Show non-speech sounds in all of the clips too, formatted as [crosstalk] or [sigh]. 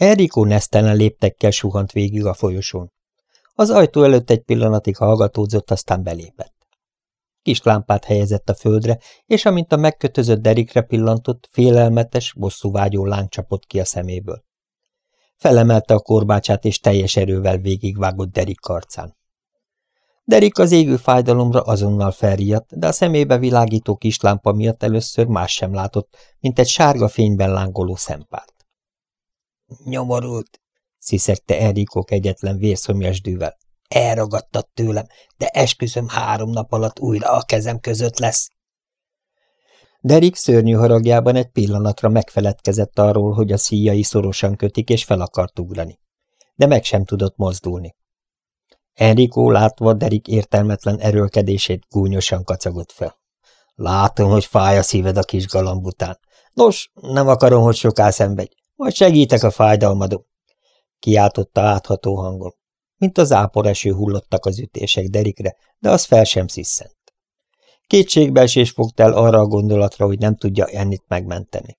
Enrico nesztelen léptekkel suhant végig a folyosón. Az ajtó előtt egy pillanatig hallgatódzott, aztán belépett. Kis lámpát helyezett a földre, és amint a megkötözött derikre pillantott, félelmetes, bosszúvágyó láng csapott ki a szeméből. Felemelte a korbácsát, és teljes erővel végigvágott Derik karcán. Derik az égő fájdalomra azonnal felriadt, de a szemébe világító kislámpa miatt először más sem látott, mint egy sárga fényben lángoló szempárt. Nyomorult, sziszegte Enrico egyetlen vérszomjas dűvel. Elragadtad tőlem, de esküszöm három nap alatt újra a kezem között lesz. Derik szörnyű haragjában egy pillanatra megfeledkezett arról, hogy a szíjai szorosan kötik, és fel akart ugrani. De meg sem tudott mozdulni. Enrico látva Derik értelmetlen erőlkedését gúnyosan kacagott fel. Látom, hogy fáj a szíved a kis galamb után. Nos, nem akarom, hogy soká szenvedj. Majd segítek a fájdalmadon. Kiáltotta átható hangon. Mint az áporeső hullottak az ütések Derikre, de az fel sem sziszent. Kétségbeesés fogta el arra a gondolatra, hogy nem tudja ennit megmenteni.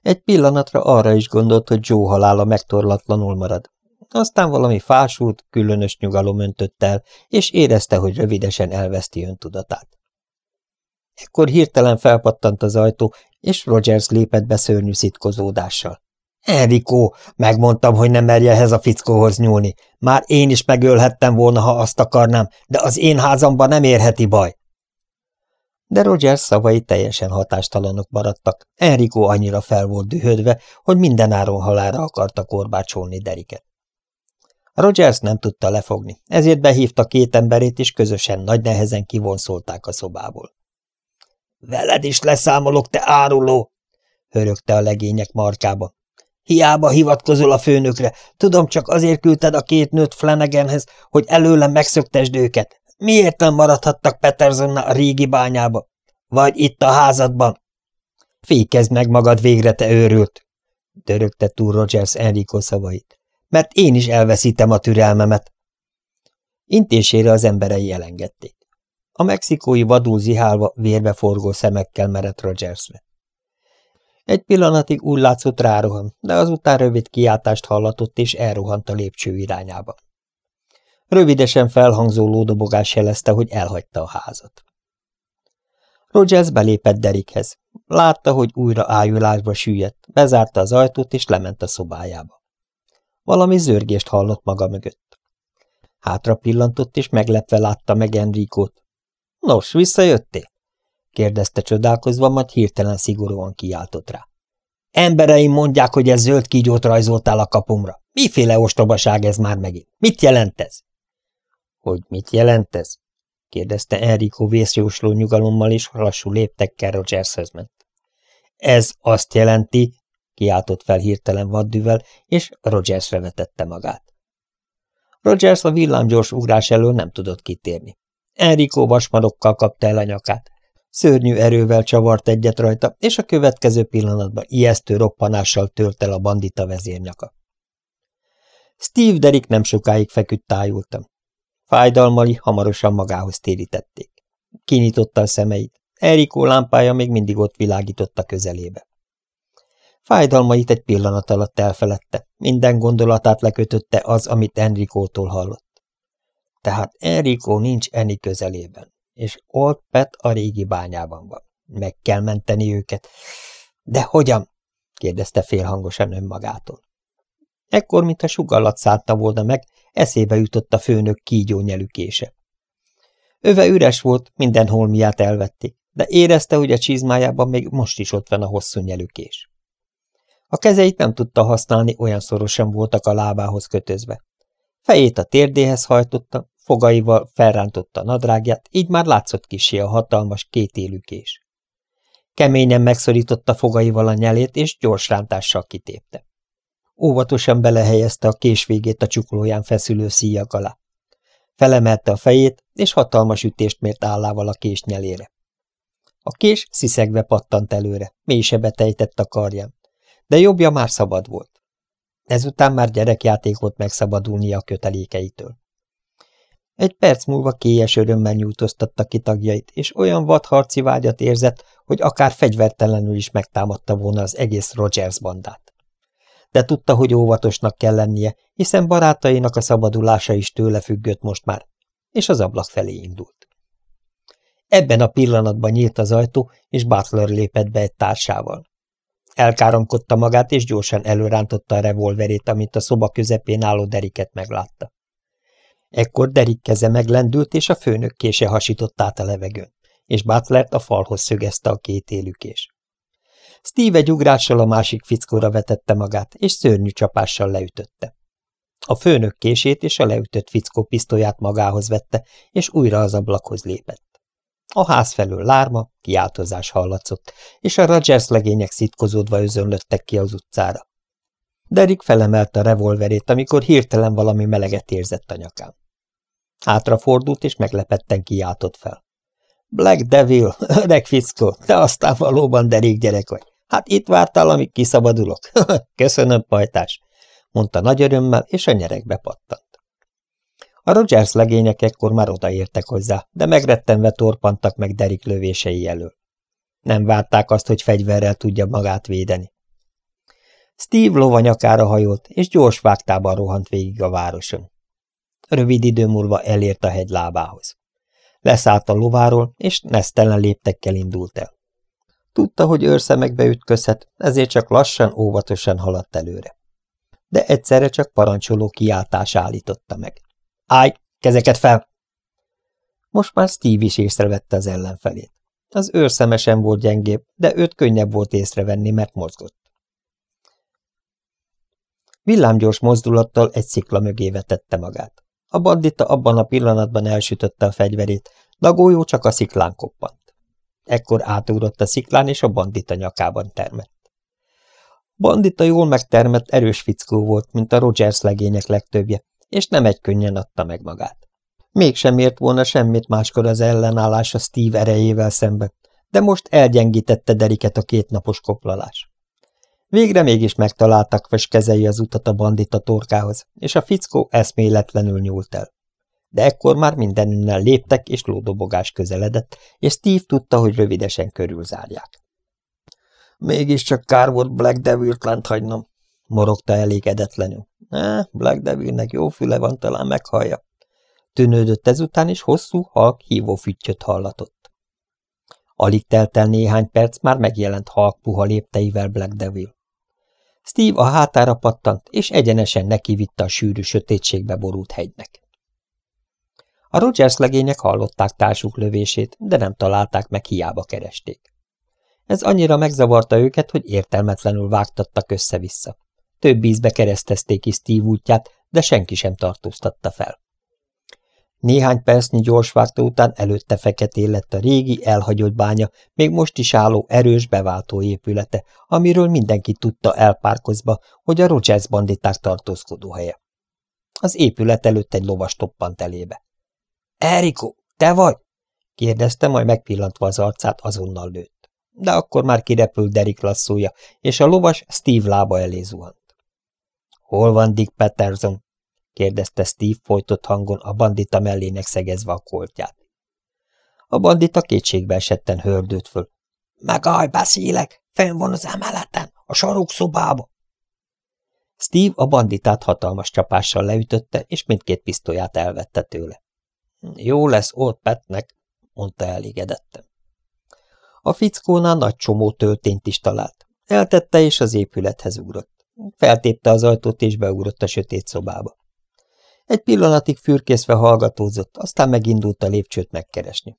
Egy pillanatra arra is gondolt, hogy Joe halála megtorlatlanul marad. Aztán valami fásult, különös nyugalom öntött el, és érezte, hogy rövidesen elveszti öntudatát. Ekkor hirtelen felpattant az ajtó, és Rogers lépett be szörnyű szitkozódással. Enrico, megmondtam, hogy nem merje ehhez a fickóhoz nyúlni. Már én is megölhettem volna, ha azt akarnám, de az én házamban nem érheti baj. De Rogers szavai teljesen hatástalanok maradtak. Enrico annyira fel volt dühödve, hogy mindenáron halára akarta korbácsolni Deriket. Rogers nem tudta lefogni, ezért behívta két emberét, és közösen nagy nehezen kivonszolták a szobából. – Veled is leszámolok, te áruló! – hörögte a legények markába. Hiába hivatkozol a főnökre, tudom, csak azért küldted a két nőt Flanaganhez, hogy előlem megszöktesd őket. Miért nem maradhattak Petersonnal a régi bányába? Vagy itt a házadban? Fékezd meg magad végre, te őrült! Dörögte túl Rogers Enrico szavait. Mert én is elveszítem a türelmemet. Intésére az emberei elengedték. A mexikói vadul zihálva, vérbeforgó szemekkel merett Rogersre. Egy pillanatig úgy látszott rárohan, de azután rövid kiáltást hallatott, és elrohant a lépcső irányába. Rövidesen felhangzó lódobogás jelezte, hogy elhagyta a házat. Rogers belépett Derikhez. Látta, hogy újra ájulásba süllyedt, bezárta az ajtót, és lement a szobájába. Valami zörgést hallott maga mögött. Hátra pillantott, és meglepve látta meg Enrikót. – Nos, visszajöttél? kérdezte csodálkozva, majd hirtelen szigorúan kiáltott rá. Embereim mondják, hogy ez zöld kígyót rajzoltál a kapumra. Miféle ostobaság ez már megint? Mit jelent ez? Hogy mit jelent ez? kérdezte Enrico vészjósló nyugalommal és lassú léptekkel Rogershez ment. Ez azt jelenti, kiáltott fel hirtelen vaddűvel, és Rogersre vetette magát. Rogers a villámgyors ugrás elől nem tudott kitérni. Enrico vasmarokkal kapta el a nyakát. Szörnyű erővel csavart egyet rajta, és a következő pillanatban ijesztő roppanással tört el a bandita vezérnyaka. Steve Derrick nem sokáig feküdt tájultam. Fájdalmali hamarosan magához térítették. Kinyitotta a szemeit. Erikó lámpája még mindig ott világított a közelébe. Fájdalmait egy pillanat alatt elfeledte, minden gondolatát lekötötte az, amit Enrikótól hallott. Tehát Enrico nincs Eni közelében és Old Pet a régi bányában van. Meg kell menteni őket. De hogyan? kérdezte félhangosan önmagától. Ekkor, mint a sugallat szállta volna meg, eszébe jutott a főnök kígyó nyelükése. Öve üres volt, minden holmiát elvették, de érezte, hogy a csizmájában még most is ott van a hosszú nyelükés. A kezeit nem tudta használni, olyan szorosan voltak a lábához kötözve. Fejét a térdéhez hajtotta, fogaival felrántotta a nadrágját, így már látszott kisé a hatalmas kétélükés. Keményen megszorította fogaival a nyelét, és gyors rántással kitépte. Óvatosan belehelyezte a kés végét a csuklóján feszülő szíjak alá. Felemelte a fejét, és hatalmas ütést mért állával a kés nyelére. A kés sziszegve pattant előre, mélyse betejtett a karján, de jobbja már szabad volt. Ezután már gyerekjáték volt megszabadulnia a kötelékeitől. Egy perc múlva kélyes örömmel nyújtoztatta ki tagjait, és olyan vadharci vágyat érzett, hogy akár fegyvertelenül is megtámadta volna az egész Rogers bandát. de tudta, hogy óvatosnak kell lennie, hiszen barátainak a szabadulása is tőle függött most már, és az ablak felé indult. Ebben a pillanatban nyílt az ajtó, és Butler lépett be egy társával. Elkáromkodta magát, és gyorsan előrántotta a revolverét, amint a szoba közepén álló Deriket meglátta. Ekkor Derik keze meglendült, és a főnök kése hasított át a levegőn, és Butlert a falhoz szögezte a két élükés. Steve egy ugrással a másik fickóra vetette magát, és szörnyű csapással leütötte. A főnök kését és a leütött fickó pisztolyát magához vette, és újra az ablakhoz lépett. A ház felől lárma, kiáltozás hallatszott, és a Rogers legények szitkozódva özönlöttek ki az utcára. Derek felemelte a revolverét, amikor hirtelen valami meleget érzett a nyakán. Hátrafordult, és meglepetten kiáltott fel. Black Devil, [laughs] öreg fickó, te aztán valóban derék gyerek vagy. Hát itt vártál, amíg kiszabadulok. [laughs] Köszönöm, pajtás, mondta nagy örömmel, és a nyerekbe pattant. A Rogers legények ekkor már odaértek hozzá, de megrettenve torpantak meg Derik lövései elől. Nem várták azt, hogy fegyverrel tudja magát védeni. Steve lovanyakára hajolt, és gyors vágtában rohant végig a városon. Rövid idő múlva elért a hegy lábához. Leszállt a lováról, és nesztelen léptekkel indult el. Tudta, hogy őrszemekbe ütközhet, ezért csak lassan, óvatosan haladt előre. De egyszerre csak parancsoló kiáltás állította meg. Állj, kezeket fel! Most már Steve is észrevette az ellenfelét. Az őrszemesen volt gyengébb, de őt könnyebb volt észrevenni, mert mozgott. Villámgyors mozdulattal egy szikla mögé vetette magát. A bandita abban a pillanatban elsütötte a fegyverét, golyó csak a sziklán koppant. Ekkor átugrott a sziklán, és a bandita nyakában termett. Bandita jól megtermett, erős fickó volt, mint a Rogers legények legtöbbje, és nem egy könnyen adta meg magát. Mégsem ért volna semmit máskor az ellenállása Steve erejével szembe, de most elgyengítette Deriket a kétnapos koplalás. Végre mégis megtaláltak fes kezei az utat a bandita torkához, és a fickó eszméletlenül nyúlt el. De ekkor már mindeninnen léptek, és lódobogás közeledett, és Steve tudta, hogy rövidesen körülzárják. Mégiscsak kár volt Black Devil-t lent hagynom, morogta elégedetlenül. Ne, Black Devilnek jó füle van, talán meghallja. Tűnődött ezután, és hosszú, halk hívófüttyöt hallatott. Alig telt el néhány perc, már megjelent halk puha lépteivel Black Devil. Steve a hátára pattant, és egyenesen nekivitte a sűrű sötétségbe borult hegynek. A Rogers legények hallották társuk lövését, de nem találták meg, hiába keresték. Ez annyira megzavarta őket, hogy értelmetlenül vágtattak össze-vissza. Több ízbe keresztezték is Steve útját, de senki sem tartóztatta fel. Néhány percnyi gyorsvágtó után előtte feketén lett a régi, elhagyott bánya, még most is álló erős beváltó épülete, amiről mindenki tudta elpárkozva, hogy a Rogers banditák tartózkodó helye. Az épület előtt egy lovas toppant elébe. – Eriko, te vagy? – kérdezte, majd megpillantva az arcát azonnal lőtt. De akkor már kirepült Derek lasszója, és a lovas Steve lába elé zuhant. Hol van Dick Patterson? kérdezte Steve folytott hangon a bandita mellének szegezve a koltját. A bandita kétségbe esetten hördült föl. Megállj, beszélek! Fenn van az emeleten, a szobába! Steve a banditát hatalmas csapással leütötte, és mindkét pisztolyát elvette tőle. Jó lesz ott Petnek, mondta elégedettem. A fickónál nagy csomó töltényt is talált. Eltette, és az épülethez ugrott. Feltépte az ajtót, és beugrott a sötét szobába. Egy pillanatig fürkészve hallgatózott, aztán megindult a lépcsőt megkeresni.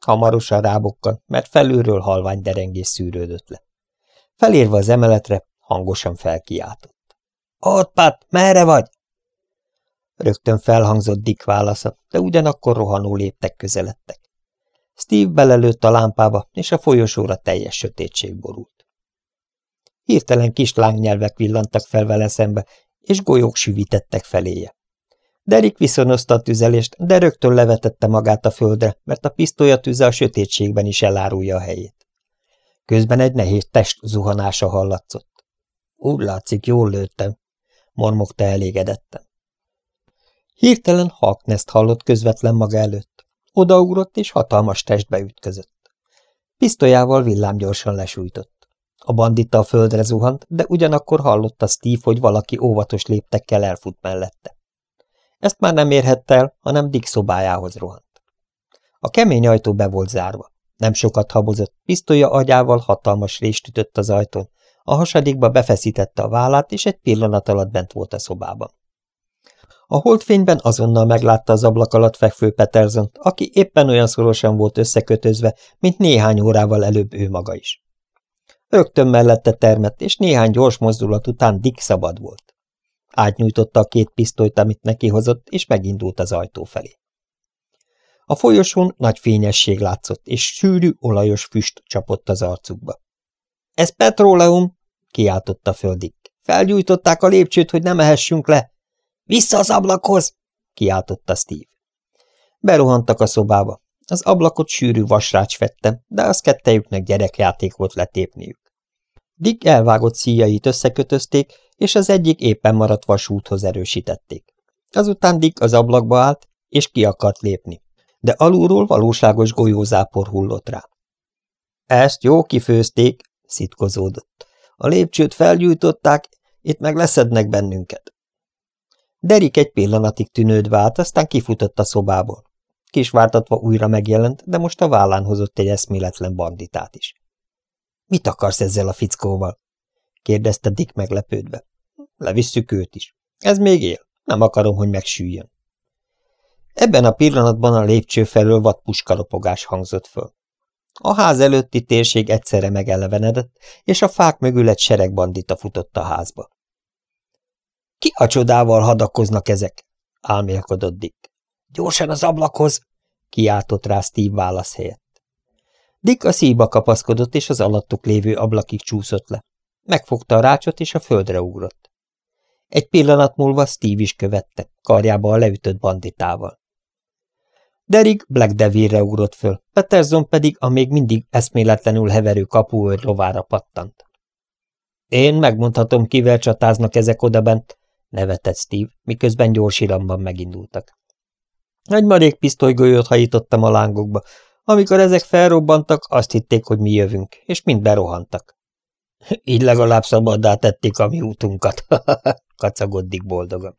Hamarosan rábokkan, mert felülről halvány derengés szűrődött le. Felérve az emeletre, hangosan felkiáltott. – Ott, Pat, merre vagy? Rögtön felhangzott Dick válasza, de ugyanakkor rohanó léptek közeledtek. Steve belelőtt a lámpába, és a folyosóra teljes sötétség borult. Hirtelen kis lángnyelvek villantak fel vele szembe, és golyók süvítettek feléje. Derik viszonozta a tüzelést, de rögtön levetette magát a földre, mert a pisztolya tüze a sötétségben is elárulja a helyét. Közben egy nehéz test zuhanása hallatszott. Úgy látszik, jól lőttem, mormogta elégedettem. Hirtelen Harknest hallott közvetlen maga előtt. Odaugrott, és hatalmas testbe ütközött. Pisztolyával villámgyorsan lesújtott. A bandita a földre zuhant, de ugyanakkor hallotta Steve, hogy valaki óvatos léptekkel elfut mellette. Ezt már nem érhette el, hanem Dick szobájához rohant. A kemény ajtó be volt zárva. Nem sokat habozott, pisztolya agyával hatalmas rést ütött az ajtón, a hasadékba befeszítette a vállát, és egy pillanat alatt bent volt a szobában. A holdfényben azonnal meglátta az ablak alatt fekvő Petersont, aki éppen olyan szorosan volt összekötözve, mint néhány órával előbb ő maga is. Rögtön mellette termett, és néhány gyors mozdulat után Dick szabad volt. Átnyújtotta a két pisztolyt, amit neki hozott, és megindult az ajtó felé. A folyosón nagy fényesség látszott, és sűrű, olajos füst csapott az arcukba. – Ez petróleum! – kiáltotta föl Dick. – Felgyújtották a lépcsőt, hogy nem ehessünk le! – Vissza az ablakhoz! – kiáltotta Steve. Berohantak a szobába. Az ablakot sűrű vasrács fette, de az kettejüknek gyerekjáték volt letépniük. Dick elvágott szíjait összekötözték, és az egyik éppen maradt vasúthoz erősítették. Azután Dick az ablakba állt, és ki akart lépni, de alulról valóságos golyózápor hullott rá. Ezt jó kifőzték, szitkozódott. A lépcsőt felgyújtották, itt meg leszednek bennünket. Derik egy pillanatig tűnődve állt, aztán kifutott a szobából. Kisvártatva újra megjelent, de most a vállán hozott egy eszméletlen banditát is. – Mit akarsz ezzel a fickóval? – kérdezte Dick meglepődve. – Levisszük őt is. Ez még él. Nem akarom, hogy megsüljön. Ebben a pillanatban a lépcső felől vad puskaropogás hangzott föl. A ház előtti térség egyszerre megelevenedett, és a fák mögül egy sereg bandita futott a házba. – Ki a csodával hadakoznak ezek? – álmélkodott Dick. – Gyorsan az ablakhoz! – kiáltott rá Steve válasz helyett. Dick a szíba kapaszkodott, és az alattuk lévő ablakig csúszott le. Megfogta a rácsot, és a földre ugrott. Egy pillanat múlva Steve is követte, karjába a leütött banditával. Derek Black Devilre ugrott föl, Peterson pedig a még mindig eszméletlenül heverő kapuőr lovára pattant. Én megmondhatom, kivel csatáznak ezek odabent, nevetett Steve, miközben gyors megindultak. Egy marék pisztolygolyót hajítottam a lángokba. Amikor ezek felrobbantak, azt hitték, hogy mi jövünk, és mind berohantak. [laughs] Így legalább szabaddá tették a mi útunkat, [laughs] kacagott boldogan.